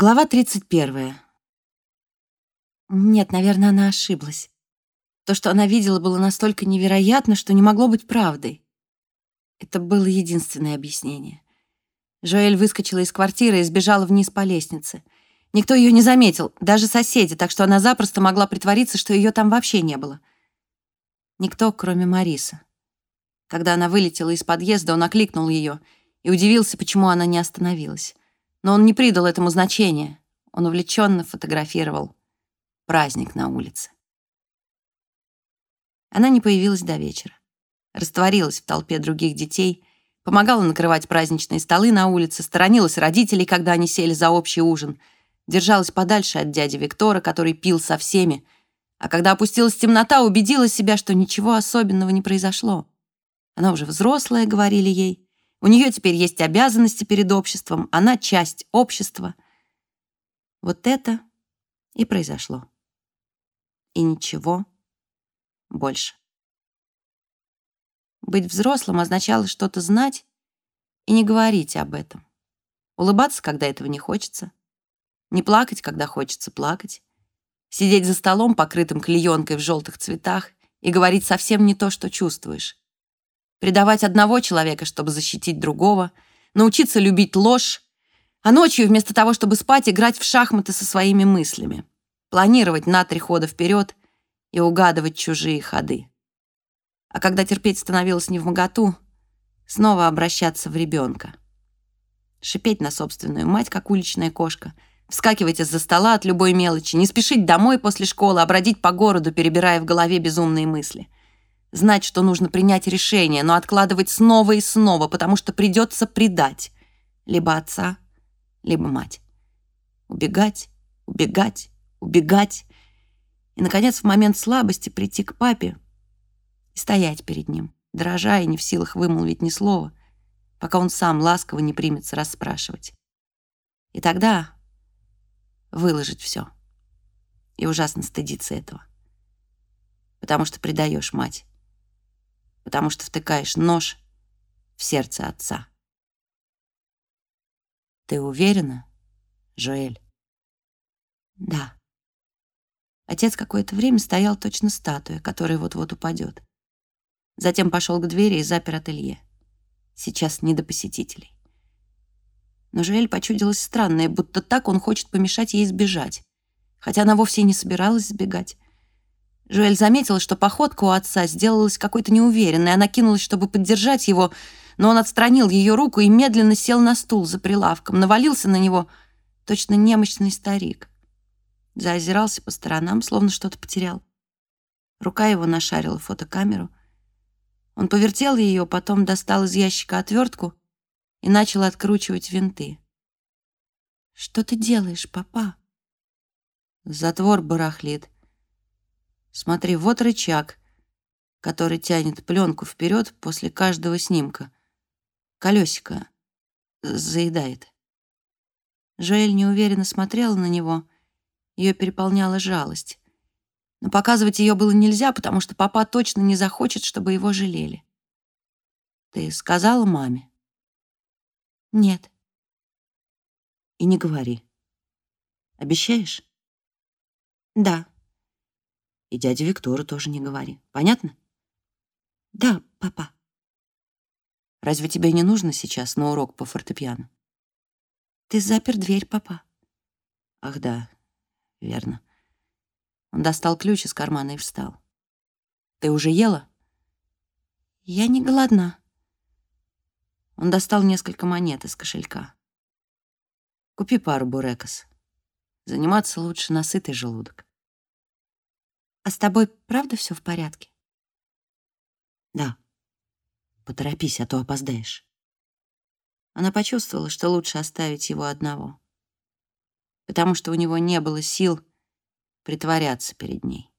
Глава 31. Нет, наверное, она ошиблась. То, что она видела, было настолько невероятно, что не могло быть правдой. Это было единственное объяснение. Жоэль выскочила из квартиры и сбежала вниз по лестнице. Никто ее не заметил, даже соседи, так что она запросто могла притвориться, что ее там вообще не было. Никто, кроме Мариса. Когда она вылетела из подъезда, он окликнул ее и удивился, почему она не остановилась. Но он не придал этому значения. Он увлеченно фотографировал праздник на улице. Она не появилась до вечера. Растворилась в толпе других детей, помогала накрывать праздничные столы на улице, сторонилась родителей, когда они сели за общий ужин, держалась подальше от дяди Виктора, который пил со всеми, а когда опустилась темнота, убедила себя, что ничего особенного не произошло. Она уже взрослая, говорили ей, у нее теперь есть обязанности перед обществом, она часть общества. Вот это и произошло. И ничего больше. Быть взрослым означало что-то знать и не говорить об этом. Улыбаться, когда этого не хочется. Не плакать, когда хочется плакать. Сидеть за столом, покрытым клеенкой в желтых цветах, и говорить совсем не то, что чувствуешь предавать одного человека, чтобы защитить другого, научиться любить ложь, а ночью вместо того, чтобы спать, играть в шахматы со своими мыслями, планировать на три хода вперед и угадывать чужие ходы. А когда терпеть становилось не в моготу, снова обращаться в ребенка. Шипеть на собственную мать, как уличная кошка, вскакивать из-за стола от любой мелочи, не спешить домой после школы, а бродить по городу, перебирая в голове безумные мысли — знать, что нужно принять решение, но откладывать снова и снова, потому что придется предать либо отца, либо мать. Убегать, убегать, убегать. И, наконец, в момент слабости прийти к папе и стоять перед ним, дрожа и не в силах вымолвить ни слова, пока он сам ласково не примется расспрашивать. И тогда выложить все. И ужасно стыдиться этого. Потому что предаешь мать потому что втыкаешь нож в сердце отца. Ты уверена, Жоэль? Да. Отец какое-то время стоял точно статуя, которая вот-вот упадет. Затем пошел к двери и запер ателье. Сейчас не до посетителей. Но Жоэль почудилась странное, будто так он хочет помешать ей сбежать. Хотя она вовсе не собиралась сбегать. Жуэль заметила, что походка у отца сделалась какой-то неуверенной. Она кинулась, чтобы поддержать его, но он отстранил ее руку и медленно сел на стул за прилавком, навалился на него, точно немощный старик. Заозирался по сторонам, словно что-то потерял. Рука его нашарила фотокамеру. Он повертел ее, потом достал из ящика отвертку и начал откручивать винты. «Что ты делаешь, папа?» «Затвор барахлит», Смотри, вот рычаг, который тянет пленку вперед после каждого снимка. Колесико заедает. Жоэль неуверенно смотрела на него. Ее переполняла жалость. Но показывать ее было нельзя, потому что папа точно не захочет, чтобы его жалели. Ты сказала маме? Нет. И не говори. Обещаешь? Да. И дяде Виктору тоже не говори. Понятно? Да, папа. Разве тебе не нужно сейчас на урок по фортепиано? Ты запер дверь, папа. Ах да, верно. Он достал ключ из кармана и встал. Ты уже ела? Я не голодна. Он достал несколько монет из кошелька. Купи пару бурекос. Заниматься лучше на сытый желудок. А с тобой правда все в порядке? Да. Поторопись, а то опоздаешь. Она почувствовала, что лучше оставить его одного, потому что у него не было сил притворяться перед ней.